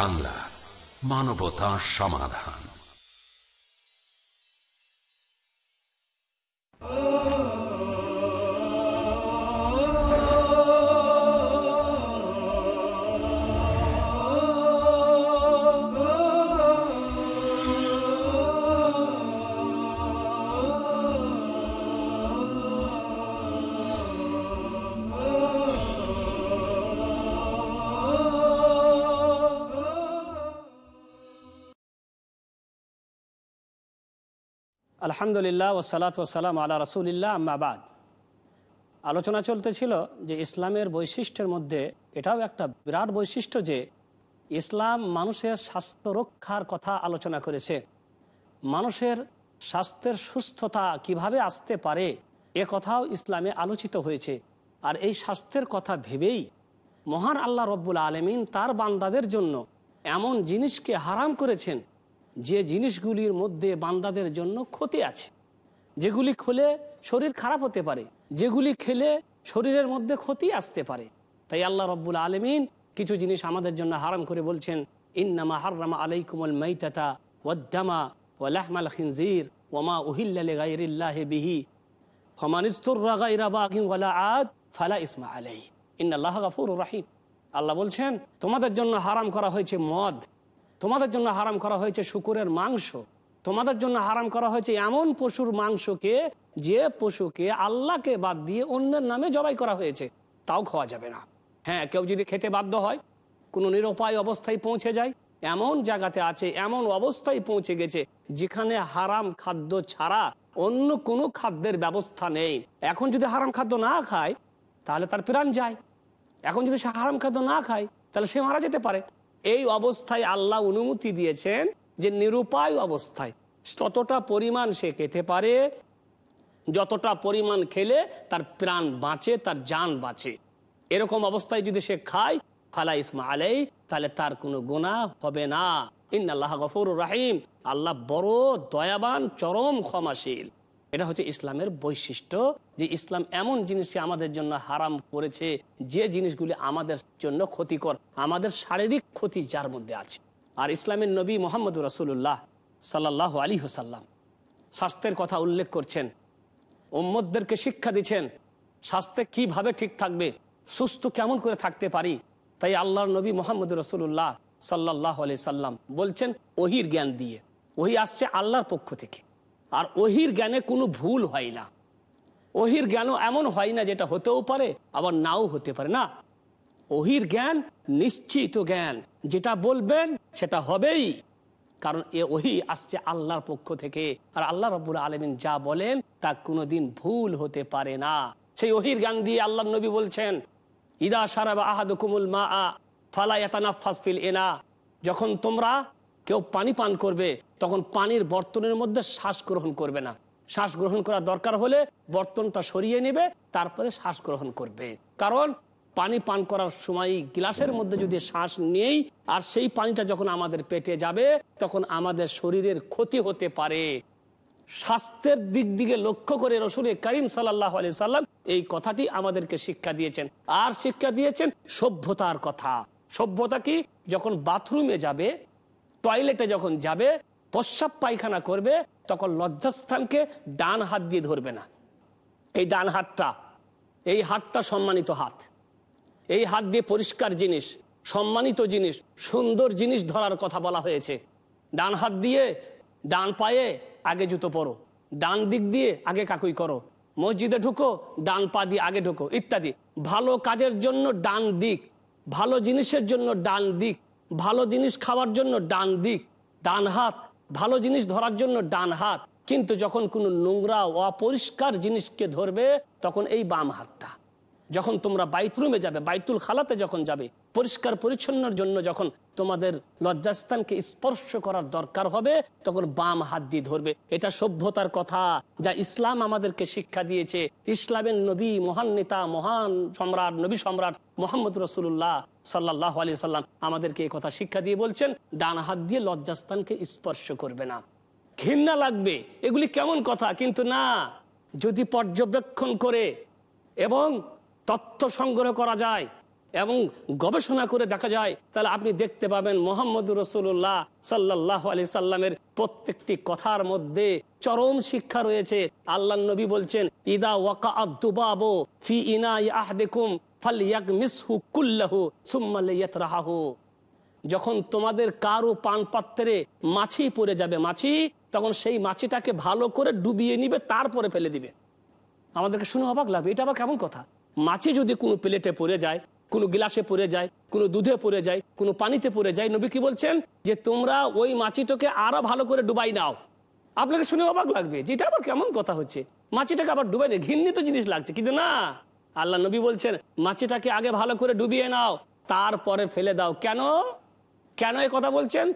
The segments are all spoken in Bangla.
বাংলা মানবতা সমাধান। আলহামদুলিল্লাহ ওসালাত ওসালাম আল্লাহ রসুলিল্লাহ আম্মাবাদ আলোচনা চলতেছিল যে ইসলামের বৈশিষ্ট্যের মধ্যে এটাও একটা বিরাট বৈশিষ্ট্য যে ইসলাম মানুষের স্বাস্থ্য রক্ষার কথা আলোচনা করেছে। মানুষের স্বাস্থ্যের সুস্থতা কীভাবে আসতে পারে এ কথাও ইসলামে আলোচিত হয়েছে। আর এই স্বাস্থ্যের কথা ভেবেই মহান আল্লাহ রব্বুল আলমিন তার বান্দাদের জন্য এমন জিনিসকে হারাম করেছেন যে জিনিসগুলির মধ্যে বান্দাদের জন্য ক্ষতি আছে। যেগুলি খুলে শরীর খারাপ হতে পারে, যেগুলি খেলে শরীরের মধ্যে ক্ষতি আসতে পারে। তাই আল্লাহ রব্বুল আলমিন কিছু জিনিস আমাদের জন্য হারাম করে বলছেন, ইন্নামা হার্রামা আলাইকুমল মাইতাতা ওয়াদ্দামা ওয়ালাহমাল খিনজির ওমা উহিল্লা গাইরিল্লাহ বিহি। আদ ফালা ইসমা আলাই ইন্নাল্লাহ গাফুর রাহিম। আল্লাহ বলছেন, তোমাদের জন্য হারাম করা হয়েছে মদ তোমাদের জন্য হারাম করা হয়েছে শুকুরের মাংস। তোমাদের জন্য হারাম করা হয়েছে এমন পশুর মাংসকে যে পশুকে আল্লাহকে বাদ দিয়ে অন্যের নামে জবাই করা হয়েছে। তাও খাওয়া যাবে না। হ্যাঁ কেউ যদি খেতে বাধ্য হয়, কোনো নিরুপায় অবস্থায় পৌঁছে যায়, এমন জায়গাতে আছে, এমন অবস্থায় পৌঁছে গেছে, যেখানে হারাম খাদ্য ছাড়া অন্য কোনো খাদ্যের ব্যবস্থা নেই। এখন যদি হারাম খাদ্য না খায়, তাহলে তার প্রাণ যায়। এখন যদি সে হারাম খাদ্য না খায়, তাহলে সে মারা যেতে পারে। এই অবস্থায় আল্লাহ অনুমতি দিয়েছেন যে নিরুপায় অবস্থায় ততটা পরিমাণ সে খেতে পারে, যতটা পরিমাণ খেলে তার প্রাণ বাঁচে, তার যান বাঁচে। এরকম অবস্থায় যদি সে খায়, ফালা ইসমা আলাই তাহলে তার কোনো গুণা হবে না। ইন্নআল্লাহ গফুর রাহিম। আল্লাহ বড় দয়াবান, চরম ক্ষমাশীল। এটা হচ্ছে ইসলামের বৈশিষ্ট্য যে ইসলাম এমন জিনিসকে আমাদের জন্য হারাম করেছে, যে জিনিসগুলি আমাদের জন্য ক্ষতিকর, আমাদের শারীরিক ক্ষতি যার মধ্যে আছে। আর ইসলামের নবী মোহাম্মদ রসুল্লাহ সাল্লাহ আলী হুসাল্লাম স্বাস্থ্যের কথা উল্লেখ করছেন উম্মদদেরকে শিক্ষা দিচ্ছেন, স্বাস্থ্যে কীভাবে ঠিক থাকবে, সুস্থ কেমন করে থাকতে পারি। তাই আল্লাহর নবী মোহাম্মদ রসুল্লাহ সাল্লাহ আলি সাল্লাম বলছেন, ওহির জ্ঞান দিয়ে, ওহি আসছে আল্লাহর পক্ষ থেকে। আর ওহির জ্ঞানে কোনো ভুল হয় না। ওহির জ্ঞানও এমন হয় না যেটা হতেও পারে, আবার নাও হতে পারে। না ওহির জ্ঞান নিশ্চিত জ্ঞান। যেটা বলবেন, সেটা হবেই। কারণ এ ওহি আসছে আল্লাহর পক্ষ থেকে। আর আল্লাহ রব্বুল আলমিন যা বলেন, তা কোনোদিন ভুল হতে পারে না। সেই ওহির জ্ঞান দিয়ে আল্লাহ নবী বলছেন, ইদা সারাবা আহাদুকুমুল মা আ ফালায়াতানা এনা যখন তোমরা কেউ পানি পান করবে, তখন পানির বর্তনের মধ্যে শ্বাস গ্রহণ করবে না। শ্বাস গ্রহণ করা দরকার হলে বর্তনটা সরিয়ে নেবে, তারপরে শ্বাস গ্রহণ করবে। কারণ পানি পান করার সময় গ্লাসের মধ্যে যদি শ্বাস নেই, আর সেই পানিটা যখন আমাদের পেটে যাবে, তখন আমাদের শরীরের ক্ষতি হতে পারে। স্বাস্থ্যের দিক দিকে লক্ষ্য করে রসুল করিম সাল্লাহ আলি সাল্লাম এই কথাটি আমাদেরকে শিক্ষা দিয়েছেন। আর শিক্ষা দিয়েছেন সভ্যতার কথা। সভ্যতা কি? যখন বাথরুমে যাবে টয়লেটে যখন যাবে, প্রস্রাব পায়খানা করবে, তখন লজ্জাস্থানকে ডান হাত দিয়ে ধরবে না। এই ডান হাতটা, এই হাতটা সম্মানিত হাত। এই হাত দিয়ে পরিষ্কার জিনিস, সম্মানিত জিনিস, সুন্দর জিনিস ধরার কথা বলা হয়েছে। ডান হাত দিয়ে ডান পায়ে আগে জুতো পরো, ডান দিক দিয়ে আগে কাকুই করো, মসজিদে ঢুকো, ডান পা দিয়ে আগে ঢুকো, ইত্যাদি। ভালো কাজের জন্য ডান দিক, ভালো জিনিসের জন্য ডান দিক ভালো জিনিস খাওয়ার জন্য ডান দিক, ডান হাত, ভালো জিনিস ধরার জন্য ডান হাত। কিন্তু যখন কোনো নোংরা, অপরিষ্কার জিনিসকে ধরবে, তখন এই বাম হাতটা। যখন তোমরা বাইথরুমে যাবে, বাইতুল খালাতে যখন যাবে, পরিষ্কার পরিচ্ছন্নর জন্য যখন তোমাদের লজ্জাস্থানকে স্পর্শ করার দরকার হবে, তখন বাম হাত দিয়ে ধরবে। এটা সভ্যতার কথা যা ইসলাম আমাদেরকে শিক্ষা দিয়েছে। ইসলামের নবী, মহান নেতা, মহান সম্রাট, নবী সম্রাট মোহাম্মদ রসুল্লাহ সাল্লাহ আলি সাল্লাম আমাদেরকে এই কথা শিক্ষা দিয়ে বলছেন, ডান হাত দিয়ে লজ্জাস্থানকে স্পর্শ করবে না। ঘৃণা লাগবে, এগুলি কেমন কথা? কিন্তু না, যদি পর্যবেক্ষণ করে এবং তথ্য সংগ্রহ করা যায় এবং গবেষণা করে দেখা যায়, তাহলে আপনি দেখতে পাবেন মোহাম্মদ রসুল্লাহ সাল্লাহ আলি সাল্লামের প্রত্যেকটি কথার মধ্যে চরম শিক্ষা রয়েছে। আল্লাহ নবী বলছেন, ইদা ওয়াকা আদুবাবো ফি ইনা আহদেকুম যখন তোমাদের কারও পান পাত্রে মাছি পড়ে যাবে, মাছি, তখন সেই মাছিটাকে ভালো করে ডুবিয়ে নিবে, তারপরে ফেলে দিবে। আমাদেরকে শুনে অবাক লাগবে এটা আবার কেমন কথা? মাছি যদি কোনো প্লেটে পড়ে যায়, কোনো গ্লাসে পড়ে যায়, কোনো দুধে পড়ে যায়, কোনো পানিতে পড়ে যায়, নবী কি বলছেন? যে তোমরা ওই মাছিটাকে আরও ভালো করে ডুবাই নাও। আপনাকে শুনে অবাক লাগবে যে এটা আবার কেমন কথা হচ্ছে? মাছিটাকে আবার ডুবাই নেই ঘৃণিত জিনিস লাগছে, কিন্তু না। আল্লাহ নবী বলছেন, মাছিটাকে আগে ভালো করে ডুবিয়ে নাও, তারপরে ফেলে দাও। কেন? কেন এই কথা বলছেন?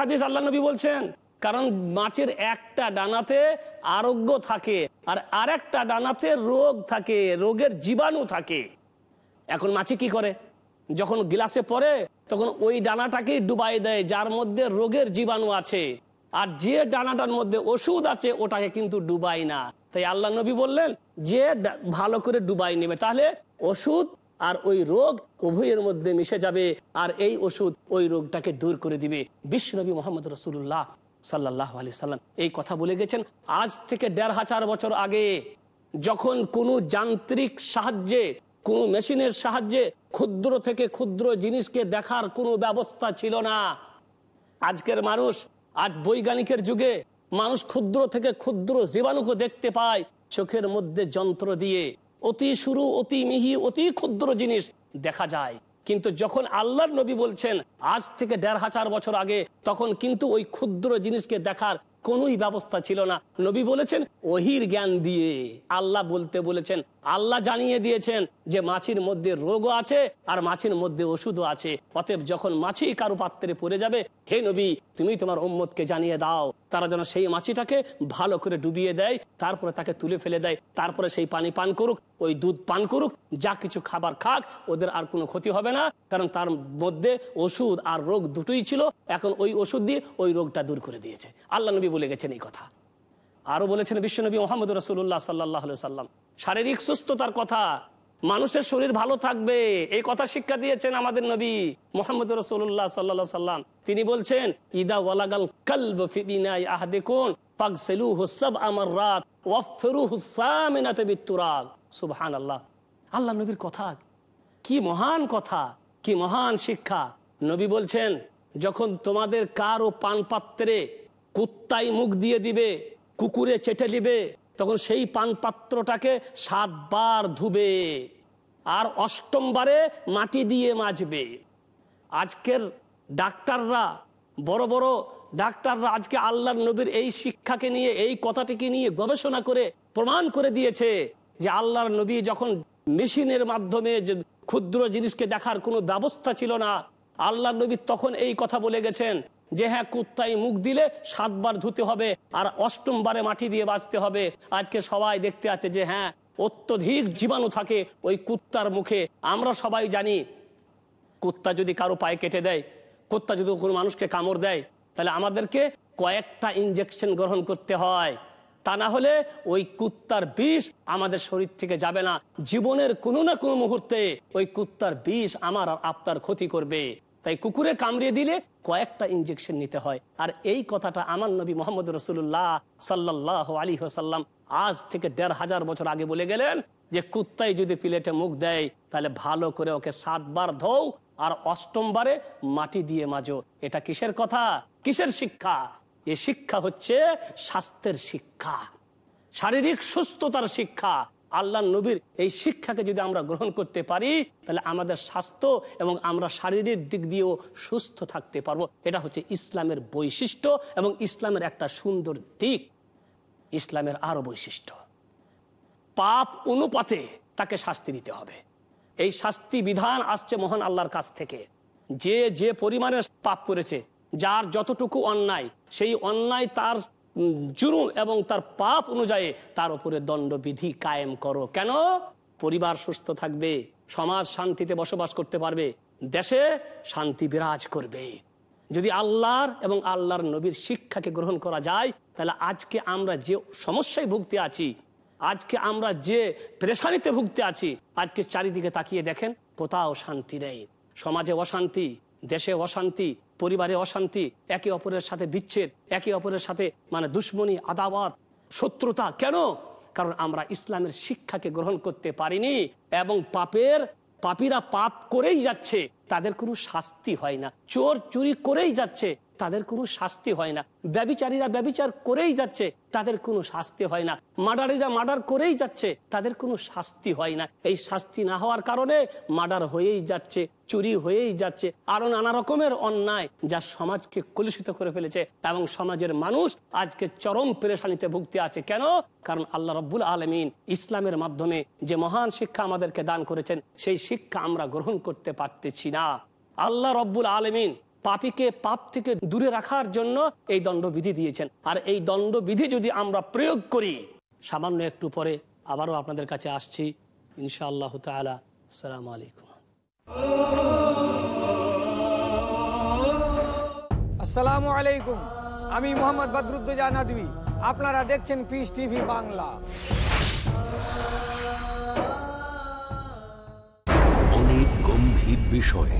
হাদিস আল্লাহ নবী বলছেন, কারণ মাছের একটা ডানাতে আরোগ্য থাকে, আর আরেকটা ডানাতে রোগ থাকে, রোগের জীবাণু থাকে। এখন মাছি কি করে? যখন গ্লাসে পড়ে, তখন ওই ডানাটাকেই ডুবাই দেয়, যার মধ্যে রোগের জীবাণু আছে। আর যে ডানাটার মধ্যে ওষুধ আছে, ওটাকে কিন্তু ডুবাই না। তাই আল্লাহ নবী বললেন, যে ভালো করে ডুবাই নেবে, তাহলে ওষুধ আর ওই রোগ উভয়ের মধ্যে মিশে যাবে, আর এই ওষুধ ওই রোগটাকে দূর করে দিবে। বিশ্বনবী মোহাম্মদ রসুল্লাহ সাল্লাহ আলি সাল্লাম এই কথা বলে গেছেন, আজ থেকে দেড় হাজার বছর আগে যখন কোনো যান্ত্রিক সাহায্যে, কোনো মেশিনের সাহায্যে ক্ষুদ্র থেকে ক্ষুদ্র জিনিসকে দেখার কোনো ব্যবস্থা ছিল না, আজকের মানুষ আজ বৈজ্ঞানিকের যুগে মানুষ ক্ষুদ্র থেকে ক্ষুদ্র জীবাণুকে দেখতে পায় চোখের মধ্যে যন্ত্র দিয়ে। অতি শুরু, অতি মিহি, অতি ক্ষুদ্র জিনিস দেখা যায়। কিন্তু যখন আল্লাহর নবী বলছেন, আজ থেকে দেড় হাজার বছর আগে, তখন কিন্তু ওই ক্ষুদ্র জিনিসকে দেখার কোনোই ব্যবস্থা ছিল না। নবী বলেছেন ওহির জ্ঞান দিয়ে। আল্লাহ বলতে বলেছেন, আল্লাহ জানিয়ে দিয়েছেন যে মাছির মধ্যে রোগও আছে আর মাছির মধ্যে ওষুধও আছে। অতএব যখন মাছি কারও পাত্রে পড়ে যাবে, হে নবী, তুমি তোমার উম্মতকে জানিয়ে দাও। তারা যেন সেই মাছিটাকে ভালো করে ডুবিয়ে দেয়, তারপরে তাকে তুলে ফেলে দেয়, তারপরে সেই পানি পান করুক, ওই দুধ পান করুক, যা কিছু খাবার খাক, ওদের আর কোনো ক্ষতি হবে না। কারণ তার মধ্যে ওষুধ আর রোগ দুটোই ছিল। এখন ওই ওষুধ দিয়ে ওই রোগটা দূর করে দিয়েছে। আল্লাহ নবী বলে গেছেন এই কথা। আরও বলেছেন বিশ্বনবী মোহাম্মদ রসুল্লাহ সাল্লাহ সাল্লাম শারীরিক সুস্থতার কথা, মানুষের শরীর ভালো থাকবে, এই কথা শিক্ষা দিয়েছেন আমাদের নবী মোহাম্মদ রসুল্লাহ সাল্লাহ সাল্লাম তিনি বলছেন, ইদা ওয়ালাগাল কলব শিক্ষা। নবী বলছেন, যখন তোমাদের কারও পান পাত্রে কুত্তাই মুখ দিয়ে দিবে, কুকুরে চেটে দিবে তখন সেই পান পাত্রটাকে সাতবার ধুবে আর অষ্টমবারে মাটি দিয়ে মাজবে। আজকের ডাক্তাররা, বড় বড় ডাক্তাররা আজকে আল্লাহর নবীর এই শিক্ষাকে নিয়ে, এই কথাটিকে নিয়ে গবেষণা করে প্রমাণ করে দিয়েছে যে আল্লাহর নবী যখন মেশিনের মাধ্যমে ক্ষুদ্র জিনিসকে দেখার কোনো ব্যবস্থা ছিল না আল্লাহ নবী তখন এই কথা বলে গেছেন যে হ্যাঁ কুত্তাই মুখ দিলে সাতবার ধুতে হবে আর অষ্টমবারে মাটি দিয়ে বাঁচতে হবে। আজকে সবাই দেখতে আছে যে হ্যাঁ অত্যধিক জীবাণু থাকে ওই কুত্তার মুখে। আমরা সবাই জানি, কুত্তা যদি কারও পায়ে কেটে দেয়, কুত্তা যদি কোনো মানুষকে কামড় দেয়, তাহলে আমাদেরকে কয়েকটা ইঞ্জেকশন গ্রহণ করতে হয়। তা না হলে ওই কুত্তার বিষ আমাদের শরীর থেকে যাবে না। জীবনের কোনো না কোনো মুহূর্তে ওই কুত্তার বিষ আমার আর আপনার ক্ষতি করবে। তাই কুকুরে কামড়িয়ে দিলে কয়েকটা ইঞ্জেকশন নিতে হয়। আর এই কথাটা আমার নবী মোহাম্মদ রসুল্লাহ সাল্লাহ আলী হাসাল্লাম আজ থেকে দেড় হাজার বছর আগে বলে গেলেন যে, কুত্তাই যদি প্লেটে মুখ দেয়, তাহলে ভালো করে ওকে সাতবার ধৌ আর অষ্টমবারে মাটি দিয়ে মাজো। এটা কিসের কথা? কিসের শিক্ষা? এ শিক্ষা হচ্ছে স্বাস্থ্যের শিক্ষা, শারীরিক সুস্থতার শিক্ষা। আল্লাহ নবীর এই শিক্ষাকে যদি আমরা গ্রহণ করতে পারি, তাহলে আমাদের স্বাস্থ্য এবং আমরা শারীরিক দিক দিয়েও সুস্থ থাকতে পারব। এটা হচ্ছে ইসলামের বৈশিষ্ট্য এবং ইসলামের একটা সুন্দর দিক। ইসলামের আরও বৈশিষ্ট্য। পাপ অনুপাতে তাকে শাস্তি দিতে হবে। এই শাস্তি বিধান আসছে মহান আল্লাহর কাছ থেকে। যে যে পরিমাণে পাপ করেছে, যার যতটুকু অন্যায়, সেই অন্যায় তার জুলুম এবং তার পাপ অনুযায়ী তার উপরে দণ্ডবিধি কায়েম করো। কেন? পরিবার সুস্থ থাকবে, সমাজ শান্তিতে বসবাস করতে পারবে, দেশে শান্তি বিরাজ করবে। যদি আল্লাহর এবং আল্লাহর নবীর শিক্ষাকে গ্রহণ করা যায়, তাহলে আজকে আমরা যে সমস্যায় ভুগতে আছি, আজকে আমরা যে পেরেশানিতে ভুগতে আছি, আজকে চারিদিকে তাকিয়ে দেখেন, কোথাও শান্তি নেই। সমাজে অশান্তি, দেশে অশান্তি পরিবারে অশান্তি, একে অপরের সাথে বিচ্ছেদ, একে অপরের সাথে মানে দুশ্মনী আদাবাদ শত্রুতা। কেন? কারণ আমরা ইসলামের শিক্ষাকে গ্রহণ করতে পারিনি এবং পাপের পাপীরা পাপ করেই যাচ্ছে, তাদের কোনো শাস্তি হয় না। চোর চুরি করেই যাচ্ছে তাদের কোনো শাস্তি হয় না। ব্যবিচারীরা ব্যবিচার করেই যাচ্ছে, তাদের কোনো শাস্তি হয় না। মার্ডারিরা মার্ডার করেই যাচ্ছে, তাদের কোনো শাস্তি হয় না। এই শাস্তি না হওয়ার কারণে মার্ডার হয়েই যাচ্ছে, চুরি হয়েই যাচ্ছে আরও নানা রকমের অন্যায় যা সমাজকে কলুষিত করে ফেলেছে এবং সমাজের মানুষ আজকে চরম পেরেশানিতে ভুগতে আছে। কেন? কারণ আল্লাহ রব্বুল আলমিন ইসলামের মাধ্যমে যে মহান শিক্ষা আমাদেরকে দান করেছেন, সেই শিক্ষা আমরা গ্রহণ করতে পারতেছি না। আল্লাহ রব্বুল আলমিন পাপীকে পাপ থেকে দূরে রাখার জন্য এই দণ্ডবিধি দিয়েছেন। আর এই দণ্ডবিধি যদি আমরা প্রয়োগ করি, সামান্য একটু পরে আবারও আপনাদের কাছে আসছি। ইনশাআল্লাহ তালা আসসালামু আলাইকুম। আসসালামু আলাইকুম। আমি মোহাম্মদ বদরুদ্দোজা আপনারা দেখছেন পিস টিভি বাংলা। বিষয়ে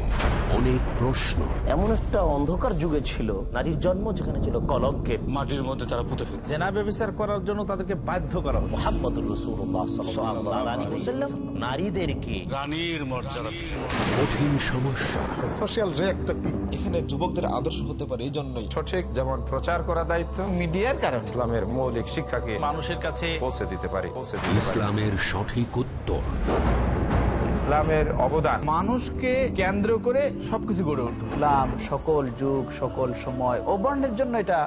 অনেক প্রশ্ন। এমন একটা অন্ধকার যুগে ছিল নারীর জন্ম যেখানে ছিল কলঙ্কের মাটির মধ্যে তারা পুঁতে ফেলছে জেনা ব্যবচার করার জন্য তাদেরকে বাধ্য করা হলো। মোহাম্মদুর রসুল্লাহ সাল্লাল্লাহু আলাইহি ওয়াসাল্লাম নারীদেরকে রানীর মর্যাদা কঠিন সমস্যা। সোশ্যাল এখানে যুবকদের আদর্শ হতে পারে এই জন্যই। সঠিক যেমন প্রচার করা দায়িত্ব মিডিয়ার কারণ ইসলামের মৌলিক শিক্ষাকে মানুষের কাছে পৌঁছে দিতে পারে। ইসলামের সঠিক উত্তর। ইসলামের অবদান। মানুষকে কেন্দ্র করে সবকিছু গড়ে উঠবে ইসলাম সকল যুগ সকল সময় ও বর্ণের জন্য এটা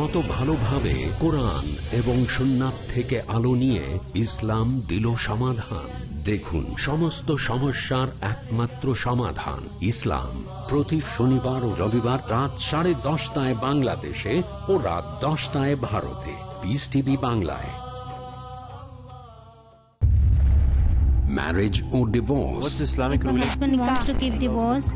কত ভালোভাবে কোরআন এবং সুন্নাত থেকে আলো নিয়ে ইসলাম দিল সমাধান। দেখুন সমস্ত সমস্যার একমাত্র সমাধান ইসলাম। প্রতি শনিবার ও রবিবার রাত সাড়ে দশটায় বাংলাদেশে ও রাত দশটায় ভারতে। পিস টিভি বাংলায়। marriage or divorce. What's Islamic husband wants to keep divorce.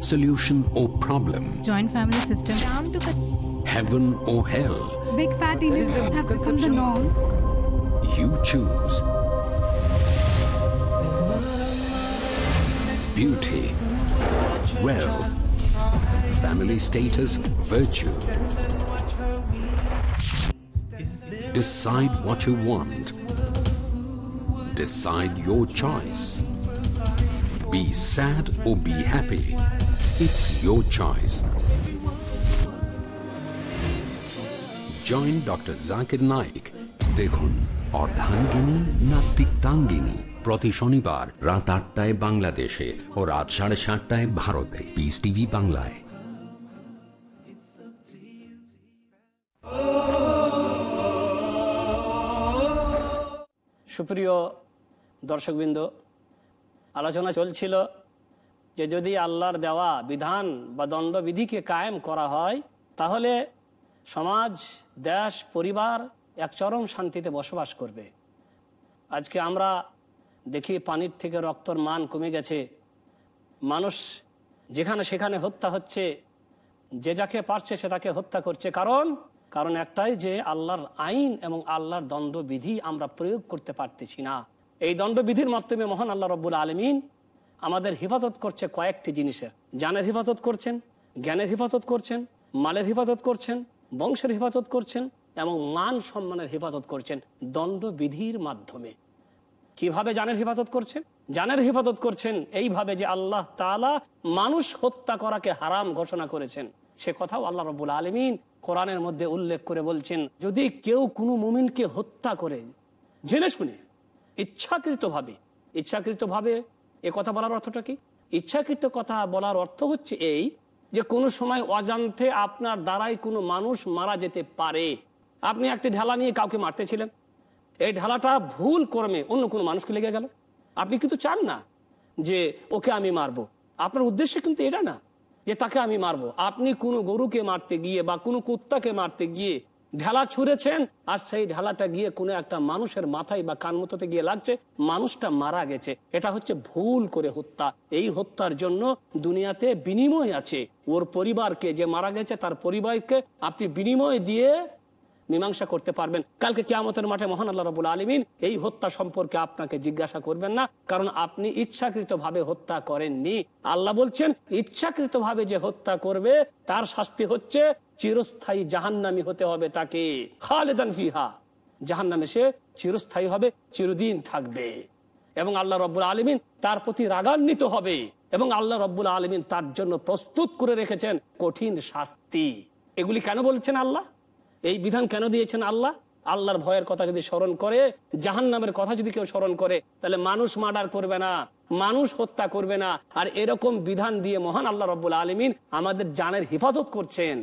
Solution or problem. Joint family system. Down to Heaven or hell. Big fat illusion have become the norm. You choose. Beauty, wealth, family status, virtue. Decide what you want Decide your choice. Be sad or be happy. It's your choice. Join doctor Zakir Naik দেখুন, অর্ধাঙ্গিনী না তিক্তাঙ্গিনী প্রতি শনিবার রাত আটটায় বাংলাদেশে ও রাত সাড়ে সাতটায় ভারতে পিস টিভি বাংলায় সুপ্রিয় দর্শকবৃন্দ, আলোচনা চলছিল যে যদি আল্লাহর দেওয়া বিধান বা দণ্ডবিধিকে কায়েম করা হয়, তাহলে সমাজ, দেশ, পরিবার এক চরম শান্তিতে বসবাস করবে। আজকে আমরা দেখি পানির থেকে রক্তর মান কমে গেছে। মানুষ যেখানে সেখানে হত্যা হচ্ছে, যে যাকে পারছে সে তাকে হত্যা করছে। কারণ কারণ একটাই যে আল্লাহর আইন এবং আল্লাহর দণ্ডবিধি আমরা প্রয়োগ করতে পারতেছি না। এই দণ্ডবিধির মাধ্যমে মহান আল্লাহ রব্বুল আলমিন আমাদের হেফাজত করছে কয়েকটি জিনিসের। জানের হেফাজত করছেন, জ্ঞানের হেফাজত করছেন, মালের হেফাজত করছেন, বংশের হেফাজত করছেন এবং মান সম্মানের হেফাজত করছেন দণ্ডবিধির মাধ্যমে। কীভাবে জানের হেফাজত করছেন? জানের হেফাজত করছেন এইভাবে যে আল্লাহ তাআলা মানুষ হত্যা করাকে হারাম ঘোষণা করেছেন। সে কথাও আল্লাহ রবুল আলমিন কোরআনের মধ্যে উল্লেখ করে বলছেন, যদি কেউ কোনো মুমিনকে হত্যা করে, জেনে শুনে ইচ্ছাকৃতভাবে ইচ্ছাকৃতভাবে এ কথা বলার অর্থটা কি? ইচ্ছাকৃত কথা বলার অর্থ হচ্ছে এই যে কোনো সময় অজান্তে আপনার দ্বারাই কোনো মানুষ মারা যেতে পারে। আপনি একটি ঢালা নিয়ে কাউকে মারতেছিলেন। এই ঢালাটা ভুল কর্মে অন্য কোনো মানুষকে লেগে গেল। আপনি কিন্তু চান না যে ওকে আমি মারবো। আপনার উদ্দেশ্য কিন্তু এটা না যে তাকে আমি মারবো। আপনি কোনো গরুকে মারতে গিয়ে বা কোনো কুত্তাকে মারতে গিয়ে ঢেলা ছুঁড়েছেন, আর সেই ঢেলাটা গিয়ে কোনো একটা মানুষের মাথায় বা কান কানমতোতে গিয়ে লাগছে, মানুষটা মারা গেছে। এটা হচ্ছে ভুল করে হত্যা। এই হত্যার জন্য দুনিয়াতে বিনিময় আছে। ওর পরিবারকে যে মারা গেছে, তার পরিবারকে আপনি বিনিময় দিয়ে মীমাংসা করতে পারবেন। কালকে কিয়ামতের মাঠে মহান আল্লাহ রবুল আলমিন এই হত্যা সম্পর্কে আপনাকে জিজ্ঞাসা করবেন না, কারণ আপনি ইচ্ছাকৃত ভাবে হত্যা করেননি। আল্লাহ বলছেন ইচ্ছাকৃত ভাবে যে হত্যা করবে, তার শাস্তি হচ্ছে চিরস্থায়ী জাহান্নামি হতে হবে তাকে, খালেদান ফিহা। জাহান্নামে সে চিরস্থায়ী হবে, চিরদিন থাকবে। এবং আল্লাহ রব্বুল আলমিন তার প্রতি রাগান্বিত হবে, এবং আল্লাহ রব্বুল আলমিন তার জন্য প্রস্তুত করে রেখেছেন কঠিন শাস্তি। এগুলি কেন বলছেন আল্লাহ? এই বিধান কেন দিয়েছেন আল্লাহ? আল্লাহর ভয়ের কথা যদি স্মরণ করে জাহান নামের কথা যদি কেউ স্মরণ করে, তাহলে মানুষ মার্ডার করবে না, মানুষ হত্যা করবে না। আর এরকম বিধান দিয়ে মহান আল্লাহ রব্বুল আলমিন আমাদের জানের হেফাজত করছেন।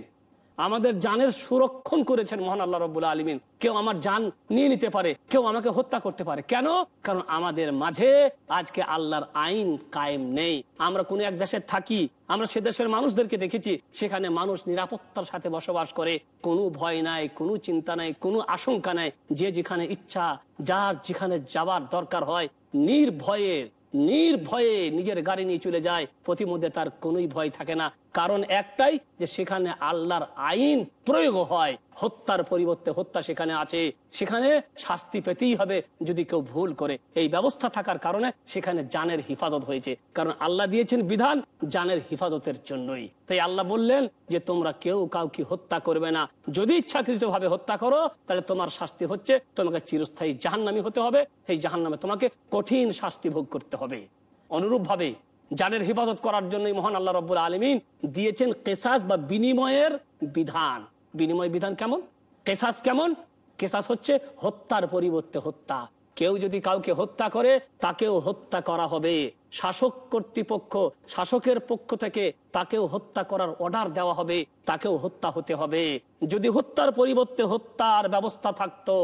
আমাদের জানের সুরক্ষণ করেছেন মহান আল্লাহ রব্বুল আলমিন। কেউ আমার জান নিয়ে নিতে পারে, কেউ আমাকে হত্যা করতে পারে। কেন? কারণ আমাদের মাঝে আজকে আল্লাহর আইন কায়েম নেই। আমরা কোনো এক দেশে থাকি, আমরা সে দেশের মানুষদেরকে দেখেছি, সেখানে মানুষ নিরাপত্তার সাথে বসবাস করে। কোনো ভয় নাই, কোনো চিন্তা নাই, কোনো আশঙ্কা নাই। যে যেখানে ইচ্ছা, যার যেখানে যাবার দরকার হয়, নির্ভয়ে নির্ভয়ে নিজের গাড়ি নিয়ে চলে যায়, প্রতিমধ্যে তার কোনোই ভয় থাকে না। কারণ একটাই যে সেখানে আল্লাহর আইন প্রয়োগ হয়, হত্যার পরিবর্তে হত্যা সেখানে আছে। সেখানে শাস্তি পেতেই হবে যদি কেউ ভুল করে। এই ব্যবস্থা থাকার কারণে সেখানে জানের হিফাজত হয়েছে। কারণ আল্লাহ দিয়েছেন বিধান জানের হিফাজতের জন্যই। তাই আল্লাহ বললেন যে তোমরা কেউ কাউকে হত্যা করবে না। যদি ইচ্ছাকৃত ভাবে হত্যা করো, তাহলে তোমার শাস্তি হচ্ছে, তোমাকে চিরস্থায়ী জাহান্নামি হতে হবে। সেই জাহান্নামে তোমাকে কঠিন শাস্তি ভোগ করতে হবে। অনুরূপ ভাবে জানের হেফাজত করার জন্যই মহান আল্লাহ রব্বুল আলমিন দিয়েছেন কেসাস বা বিনিময়ের বিধান। বিনিময় বিধান কেমন? কেসাস কেমন? কেসাস হচ্ছে হত্যার পরিবর্তে হত্যা। কেউ যদি কাউকে হত্যা করে, তাকেও হত্যা করা হবে। শাসক কর্তৃপক্ষ, শাসকের পক্ষ থেকে তাকেও হত্যা করার অর্ডার দেওয়া হবে, তাকেও হত্যা হতে হবে। যদি হত্যার পরিবর্তে হত্যার ব্যবস্থা থাকতো,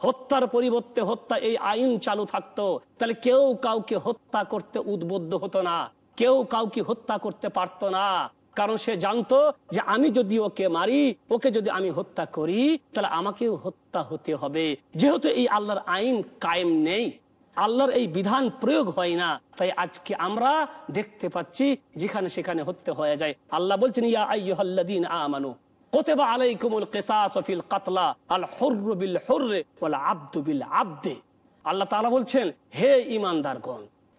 হত্যার পরিবর্তে হত্যা এই আইন চালু থাকতো, তাহলে কেউ কাউকে হত্যা করতে উদ্বুদ্ধ হতো না, কেউ কাউকে হত্যা করতে পারতো না। কারণ সে জানতো যে আমি যদি ওকে মারি, ওকে যদি আমি হত্যা করি, তাহলে আমাকেও হত্যা হতে হবে। যেহেতু এই আল্লাহর আইন কায়েম নেই আল্লাহর এই বিধান প্রয়োগ হয় না। তাই আজকে আমরা দেখতে পাচ্ছি যেখানে সেখানে হত্যা হয়ে যায়। আল্লাহ বলছেন, ইয়া আইয়ুহাল্লাযীনা আমানু আল্লাহ তাআলা বলছেন, হে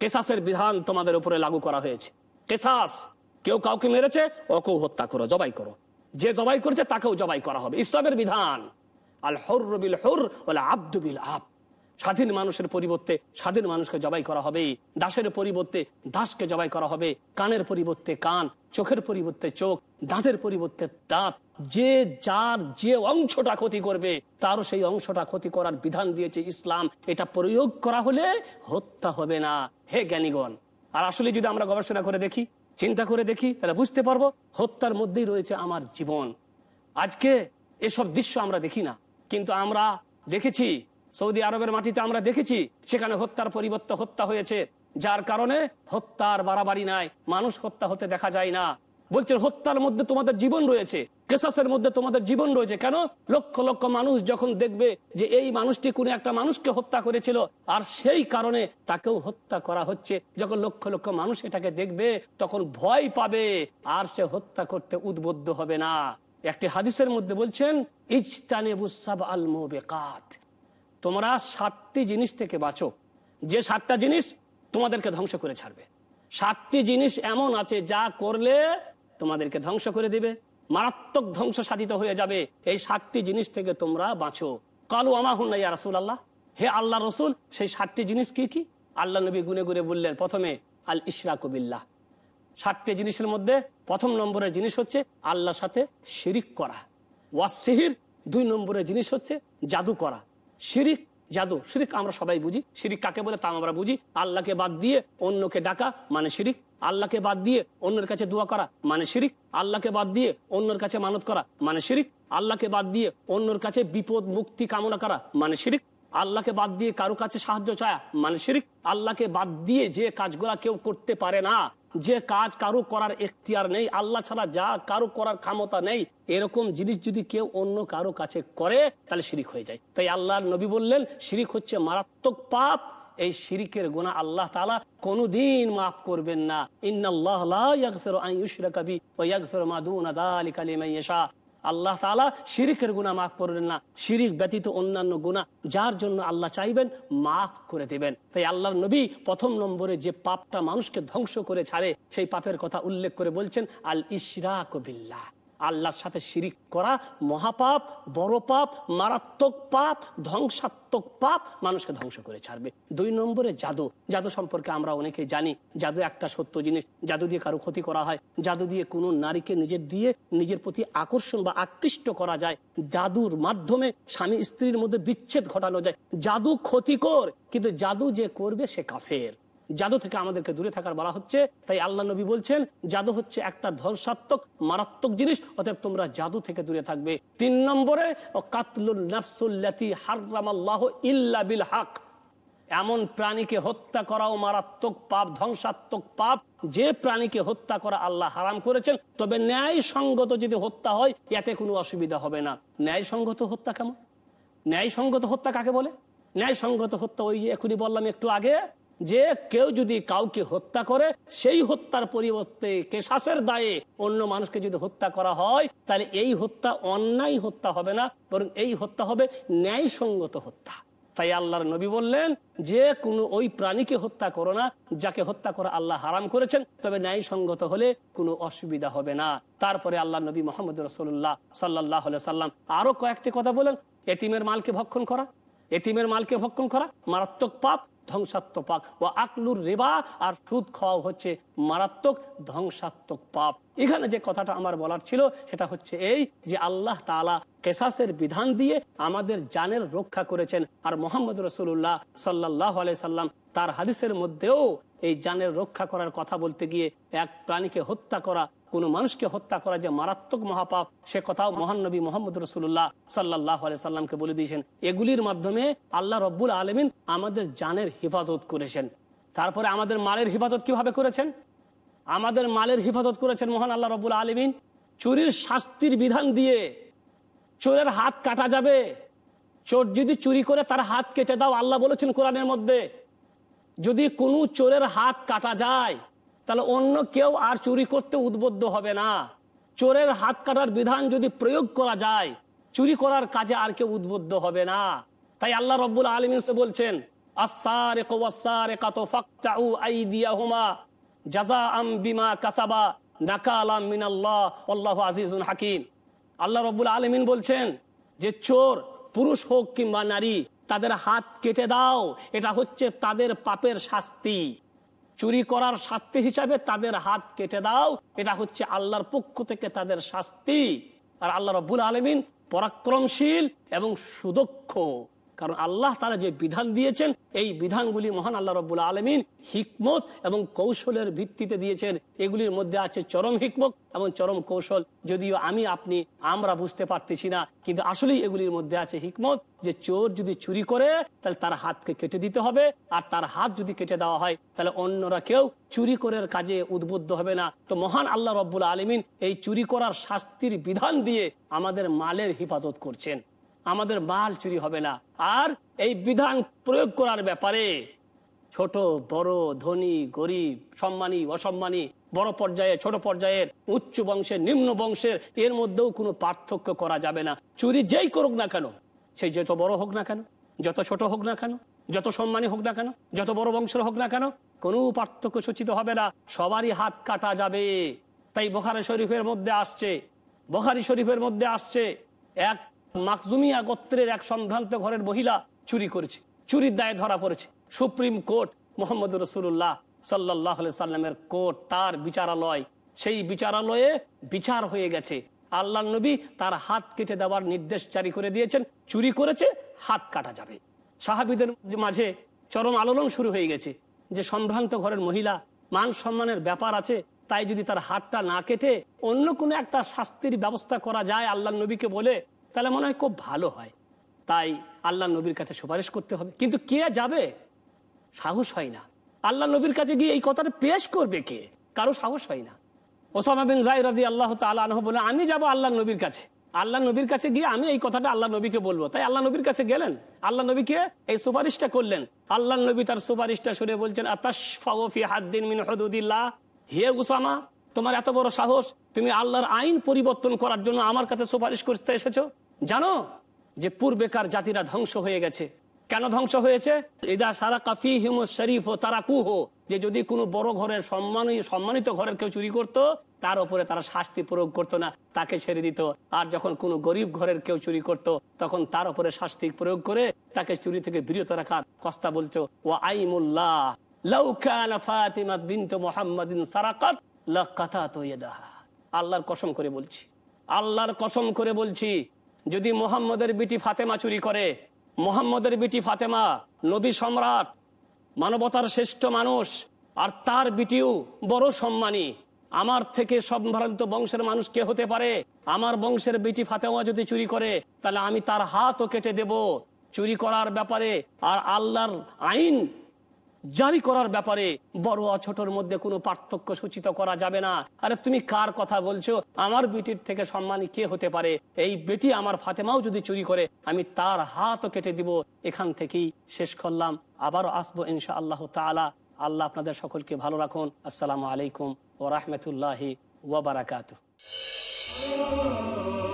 কেসাসের বিধান তোমাদের লাগু করা হয়েছে। কেসাস, কেউ কাউকে মেরেছে, ওকেও হত্যা করো, জবাই করো। যে জবাই করেছে, তাকেও জবাই করা হবে। ইসলামের বিধান, আল হুরর বিল হুর ওয়াল আবদু আবদ। স্বাধীন মানুষের পরিবর্তে স্বাধীন মানুষকে জবাই করা হবে দাসের পরিবর্তে দাসকে জবাই করা হবে। কানের পরিবর্তে কান, চোখের পরিবর্তে চোখ, দাঁতের পরিবর্তে দাঁত। যে যার যে অংশটা ক্ষতি করবে, তারও সেই অংশটা ক্ষতি করার বিধান দিয়েছে ইসলাম। এটা প্রয়োগ করা হলে হত্যা হবে না। হে জ্ঞানীগণ, আর আসলে যদি আমরা গবেষণা করে দেখি, চিন্তা করে দেখি, তাহলে বুঝতে পারব হত্যার মধ্যেই রয়েছে আমার জীবন। আজকে এসব দৃশ্য আমরা দেখি না, কিন্তু আমরা দেখেছি সৌদি আরবের মাটিতে আমরা দেখেছি, সেখানে হত্যার পরিবর্তে হত্যা হয়েছে। যার কারণে হত্যার বাড়াবাড়ি নাই, মানুষ হত্যা হতে দেখা যায় না। বলছেন, হত্যার মধ্যে তোমাদের জীবন রয়েছে, কেসাসের মধ্যে তোমাদের জীবন রয়েছে। কেন? লক্ষ লক্ষ মানুষ যখন দেখবে যে এই মানুষটি কোনো একটা মানুষকে হত্যা করেছিল, আর সেই কারণে তাকেও হত্যা করা হচ্ছে। যখন লক্ষ লক্ষ মানুষ এটাকে দেখবে, তখন ভয় পাবে, আর সে হত্যা করতে উদ্বুদ্ধ হবে না। একটি হাদিসের মধ্যে বলছেন ইজতানে বুসাব আল মোবেকাত। তোমরা সাতটি জিনিস থেকে বাঁচো। যে সাতটা জিনিস তোমাদেরকে ধ্বংস করে ছাড়বে। সাতটি জিনিস এমন আছে, যা করলে তোমাদেরকে ধ্বংস করে দিবে। মারাত্মক ধ্বংস সাধিত হয়ে যাবে। এই সাতটি জিনিস থেকে তোমরা বাঁচো। কালু আমাহুন ইয়া রাসুল আল্লাহ হে আল্লাহ রসুল, সেই সাতটি জিনিস কি কি? আল্লাহ নবী গুনে গুনে বললেন, প্রথমে আল ইশরা কবিল্লাহ সাতটি জিনিসের মধ্যে প্রথম নম্বরের জিনিস হচ্ছে আল্লাহর সাথে শিরিক করা। ওয়াসিহির দুই নম্বরের জিনিস হচ্ছে জাদু করা। শিরিক জাদু, শিরিক আমরা সবাই বুঝি, শিরিক কাকে বলে তা আমরা বুঝি। আল্লাহকে বাদ দিয়ে অন্যকে ডাকা মানে শিরিক। আল্লাহকে বাদ দিয়ে অন্যের কাছে দোয়া করা মানে শিরিক। আল্লাহকে বাদ দিয়ে অন্যের কাছে মানত করা মানে শিরিক। আল্লাহকে বাদ দিয়ে অন্যের কাছে বিপদ মুক্তি কামনা করা মানে শিরিক। আল্লাহকে বাদ দিয়ে কারও কাছে সাহায্য চায়া মানে শিরিক। আল্লাহকে বাদ দিয়ে যে কাজগুলা কেউ করতে পারে না যে কাজ কারও করার এখতিয়ার নেই, আল্লাহ ছাড়া যা কারও করার ক্ষমতা নেই, এরকম জিনিস যদি কেউ অন্য কারও কাছে করে, তাহলে শিরিক হয়ে যায়। তাই আল্লাহ নবী বললেন, শিরিক হচ্ছে মারাত্মক পাপ, এই শিরিকের গোনা আল্লাহ তালা কোনোদিন মাফ করবেন না। ইন্নআল্লাহ ফেরো ইয়াগফিরু আন ইউশরাকা বি ওয়া ইয়াগফিরু মা দুনা যালিকা লিমান ইয়াশা। আল্লাহ তালা শিরিকের গুণা মাফ করবেন না। শিরিক ব্যতীত অন্যান্য গুণা যার জন্য আল্লাহ চাইবেন মাফ করে দেবেন। তাই আল্লাহ নবী প্রথম নম্বরে যে পাপটা মানুষকে ধ্বংস করে ছাড়ে, সেই পাপের কথা উল্লেখ করে বলছেন আল ইসরা বিল্লাহ। আল্লাহর সাথে শিরিক করা মহাপাপ, বড় পাপ, মারাত্মক পাপ, ধ্বংসাত্মক পাপ মানুষকে ধ্বংস করে ছাড়বে। দুই নম্বরে জাদু। জাদু সম্পর্কে আমরা অনেকেই জানি, জাদু একটা সত্য জিনিস। জাদু দিয়ে কারও ক্ষতি করা হয়। জাদু দিয়ে কোনো নারীকে নিজের দিয়ে নিজের প্রতি আকর্ষণ বা আকৃষ্ট করা যায়। জাদুর মাধ্যমে স্বামী স্ত্রীর মধ্যে বিচ্ছেদ ঘটানো যায়। জাদু ক্ষতিকর, কিন্তু জাদু যে করবে সে কাফের। জাদু থেকে আমাদেরকে দূরে থাকার বলা হচ্ছে। তাই আল্লাহ নবী বলছেন, জাদু হচ্ছে একটা ধ্বংসাত্মক মারাত্মক জিনিস, অতএব তোমরা জাদু থেকে দূরে থাকবে। তিন নম্বরে ইল্লা বিল হক। এমন প্রাণীকে হত্যা করাও মারাত্মক পাপ, ধ্বংসাত্মক পাপ। যে প্রাণীকে হত্যা করা আল্লাহ হারাম করেছেন, তবে ন্যায় সঙ্গত যদি হত্যা হয়, এতে কোনো অসুবিধা হবে না। ন্যায় সঙ্গত হত্যা কেমন? ন্যায় সঙ্গত হত্যা কাকে বলে? ন্যায় সঙ্গত হত্যা ওই যে এখনই বললাম একটু আগে যে কেউ যদি কাউকে হত্যা করে, সেই হত্যার পরিবর্তে কেশাসের দায়ে অন্য মানুষকে যদি হত্যা করা হয়, তাহলে এই হত্যা অন্যায় হত্যা হবে না, বরং এই হত্যা হবে ন্যায়সঙ্গত হত্যা। তাই আল্লাহর নবী বললেন, যে কোনো ওই প্রাণীকে হত্যা করো না, যাকে হত্যা করা আল্লাহ হারাম করেছেন, তবে ন্যায়সঙ্গত হলে কোনো অসুবিধা হবে না। তারপরে আল্লাহ নবী মোহাম্মদ রসুল্লাহ সাল্লাহ সাল্লাম আরও কয়েকটি কথা বলেন। এতিমের মালকে ভক্ষণ করা, এতিমের মালকে ভক্ষণ করা, মারাত্মক পাপ ধ্বংসাত্মক পাপ ও আকলুর রেবা আর সুদ খাওয়া হচ্ছে মারাত্মক ধ্বংসাত্মক পাপ। এখানে যে কথাটা আমার বলার ছিল, সেটা হচ্ছে এই যে আল্লাহ তালা কেসাসের বিধান দিয়ে আমাদের জানের রক্ষা করেছেন। আর মোহাম্মদ রসুল্লাহ সাল্লাহ সাল্লাম তার হাদিসের মধ্যেও এই জানের রক্ষা করার কথা বলতে গিয়ে এক প্রাণীকে হত্যা করা কোনো মানুষকে হত্যা করা যে মারাত্মক মহাপাপ, সে কথাও মহানবী মোহাম্মদ রসুল্লাহ সাল্লাহ সাল্লামকে বলে দিয়েছেন। এগুলির মাধ্যমে আল্লাহ রব্বুল আলমিন আমাদের জানের হেফাজত করেছেন। তারপরে আমাদের মালের হেফাজত কীভাবে করেছেন? আমাদের মালের হেফাজত করেছেন মহান আল্লাহ রব্বুল আলমিন। চুরির শাস্তির বিধান দিয়ে চোরের হাত কাটা যাবে। চোর যদি চুরি করে তার হাত কেটে দাও, আল্লাহ বলেছেন কোরআনের মধ্যে, যদি কোনো চোরের হাত কাটা যায় তাহলে অন্য কেউ আর চুরি করতে উদ্বুদ্ধ হবে না। চোরের হাত কাটার বিধান যদি প্রয়োগ করা যায়, চুরি করার কাজে আর কেউ উদ্বুদ্ধ হবে না। তাই আল্লাহ রব্বুল আলমিন বলছেন হাকিম। আল্লাহ রব্বুল আলমিন বলছেন যে চোর, পুরুষ হোক কিংবা নারী, তাদের হাত কেটে দাও, এটা হচ্ছে তাদের পাপের শাস্তি। চুরি করার শাস্তি হিসাবে তাদের হাত কেটে দাও। এটা হচ্ছে আল্লাহর পক্ষ থেকে তাদের শাস্তি। আর আল্লাহ রবুল আলমিন পরাক্রমশীল এবং সুদক্ষ। কারণ আল্লাহ তারা যে বিধান দিয়েছেন, এই বিধানগুলি মহান আল্লাহ রব্বুল আলমিন হিকমত এবং কৌশলের ভিত্তিতে দিয়েছেন। এগুলির মধ্যে আছে চরম হিকমত এবং চরম কৌশল। যদিও আমি, আপনি, আমরা বুঝতে পারতেছি না, কিন্তু আসলেই এগুলির মধ্যে আছে হিকমত যে চোর যদি চুরি করে, তাহলে তার হাতকে কেটে দিতে হবে। আর তার হাত যদি কেটে দেওয়া হয়, তাহলে অন্যরা কেউ চুরি করার কাজে উদ্বুদ্ধ হবে না। তো মহান আল্লাহ রব্বুল আলমিন এই চুরি করার শাস্তির বিধান দিয়ে আমাদের মালের হিফাজত করছেন। আমাদের মাল চুরি হবে না। আর এই বিধান প্রয়োগ করার ব্যাপারে ছোট, বড়, ধনী, গরিব, সম্মানী, অসম্মানী, বড় পর্যায়ে, ছোট পর্যায়ের, উচ্চ বংশের, নিম্ন বংশের, এর মধ্যেও কোনো পার্থক্য করা যাবে না। চুরি যেই করুক না কেন সেই যত বড় হোক না কেন, যত ছোট হোক না কেন, যত সম্মানী হোক না কেন, যত বড় বংশের হোক না কেন, কোনো পার্থক্য সূচিত হবে না। সবারই হাত কাটা যাবে। তাই বোখারি শরীফের মধ্যে আসছে, বোখারি শরীফের মধ্যে আসছে, এক মাকজুমিয়া গোত্রের এক সম্ভ্রান্ত ঘরের মহিলা চুরি করেছে। চুরির দায়ে ধরা পড়েছে। সুপ্রিম কোর্ট মোহাম্মদ রসুল্লাহ সাল্লাহ সাল্লামের কোর্ট, তার বিচারালয়, সেই বিচারালয়ে বিচার হয়ে গেছে। আল্লাহ নবী তার হাত কেটে দেওয়ার নির্দেশ জারি করে দিয়েছেন। চুরি করেছে, হাত কাটা যাবে। সাহাবিদের মাঝে চরম আলোড়ন শুরু হয়ে গেছে। যে সম্ভ্রান্ত ঘরের মহিলা মান সম্মানের ব্যাপার আছে, তাই যদি তার হাতটা না কেটে অন্য কোনো একটা শাস্তির ব্যবস্থা করা যায় আল্লাহ নবীকে বলে তাহলে মনে হয় খুব ভালো হয়। তাই আল্লাহ নবীর কাছে সুপারিশ করতে হবে। কিন্তু কে যাবে? সাহস হয় না। আল্লাহ নবীর কাছে গিয়ে এই কথাটা পেশ করবে কে? কারও সাহস হয় না। ওসামা বিন জাই রাজি আল্লাহ তালা আনহ বলে, আমি যাব আল্লাহ নবীর কাছে। আল্লাহ নবীর কাছে গিয়ে আমি এই কথাটা আল্লাহ নবীকে বলব। তাই আল্লাহ নবীর কাছে গেলেন। আল্লাহ নবীকে এই সুপারিশটা করলেন। আল্লাহ নবী তার সুপারিশটা শুনে বলছেন হাদ্দিন মিন হে উসামা তোমার এত বড় সাহস, তুমি আল্লাহর আইন পরিবর্তন করার জন্য আমার কাছে সুপারিশ করতে এসেছ? জানো যে পূর্বেকার জাতিরা ধ্বংস হয়ে গেছে। কেন ধ্বংস হয়েছে? এদা সারা কাফি হিম শরীফ ও তারা কুহ যে যদি কোনো বড় ঘরের সম্মানী সম্মানিত ঘরের কেউ চুরি করত, তার উপরে তারা শাস্তি প্রয়োগ করতো না, তাকে ছেড়ে দিত। আর যখন কোনো গরিব ঘরের কেউ চুরি করত, তখন তার উপরে শাস্তি প্রয়োগ করে তাকে চুরি থেকে বিরত রাখার কস্তা বলছো ও আইমুল্লাহ আল্লাহর কসম করে বলছি। আল্লাহর কসম করে বলছি যদি মোহাম্মদের বিটি ফাতেমা চুরি করে, মোহাম্মদের বিটি ফাতেমা নবী সম্রাট, মানবতার শ্রেষ্ঠ মানুষ, আর তার বিটিও বড় সম্মানী। আমার থেকে সম্ভ্রান্ত বংশের মানুষ কে হতে পারে? আমার বংশের বিটি ফাতেমা যদি চুরি করে, তাহলে আমি তার হাতও কেটে দেব। চুরি করার ব্যাপারে আর আল্লাহর আইন জারি করার ব্যাপারে বড় ছোটর মধ্যে কোনো পার্থক্য সূচিত করা যাবে না। আরে তুমি কার কথা বলছো? আমার বেটির থেকে সম্মানী কে হতে পারে? এই বেটি আমার ফাতেমাও যদি চুরি করে, আমি তার হাতও কেটে দিব। এখান থেকেই শেষ করলাম। আবারও আসব ইনশা আল্লাহ তালা আল্লাহ আপনাদের সকলকে ভালো রাখুন। আসসালামু আলাইকুম ও রহমতুল্লাহি ওয়াবারাকাত সকল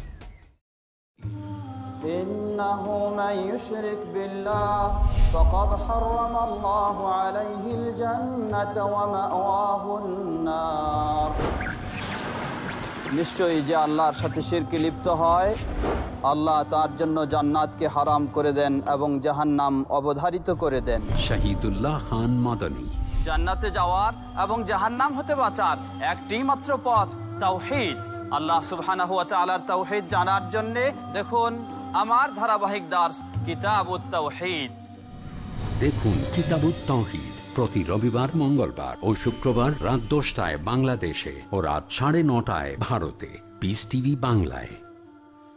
إنه من يشرك بالله فقد حرم الله عليه الجنة ومأواه النار নিশ্চয়ই যে আল্লাহর সাথে শিরকে লিপ্ত হয় আল্লাহ তার জন্য জান্নাতকে হারাম করে দেন এবং জাহান্নাম অবধারিত করে দেন শাহিদুল্লাহ খান মাদানী জান্নাতে যাওয়ার এবং জাহান্নাম হতে বাঁচার একটি মাত্র পথ তাওহিদ আল্লাহ সুবহানাহু ওয়া তাআলার তাওহিদ জানার জন্য দেখুন আমার ধারাবাহিক দাস কিতাব তাওহিদ দেখুন কিতাব তৌহিদ প্রতি রবিবার, মঙ্গলবার ও শুক্রবার রাত দশটায় বাংলাদেশে ও রাত সাড়ে নটায় ভারতে। পিস টিভি বাংলায়।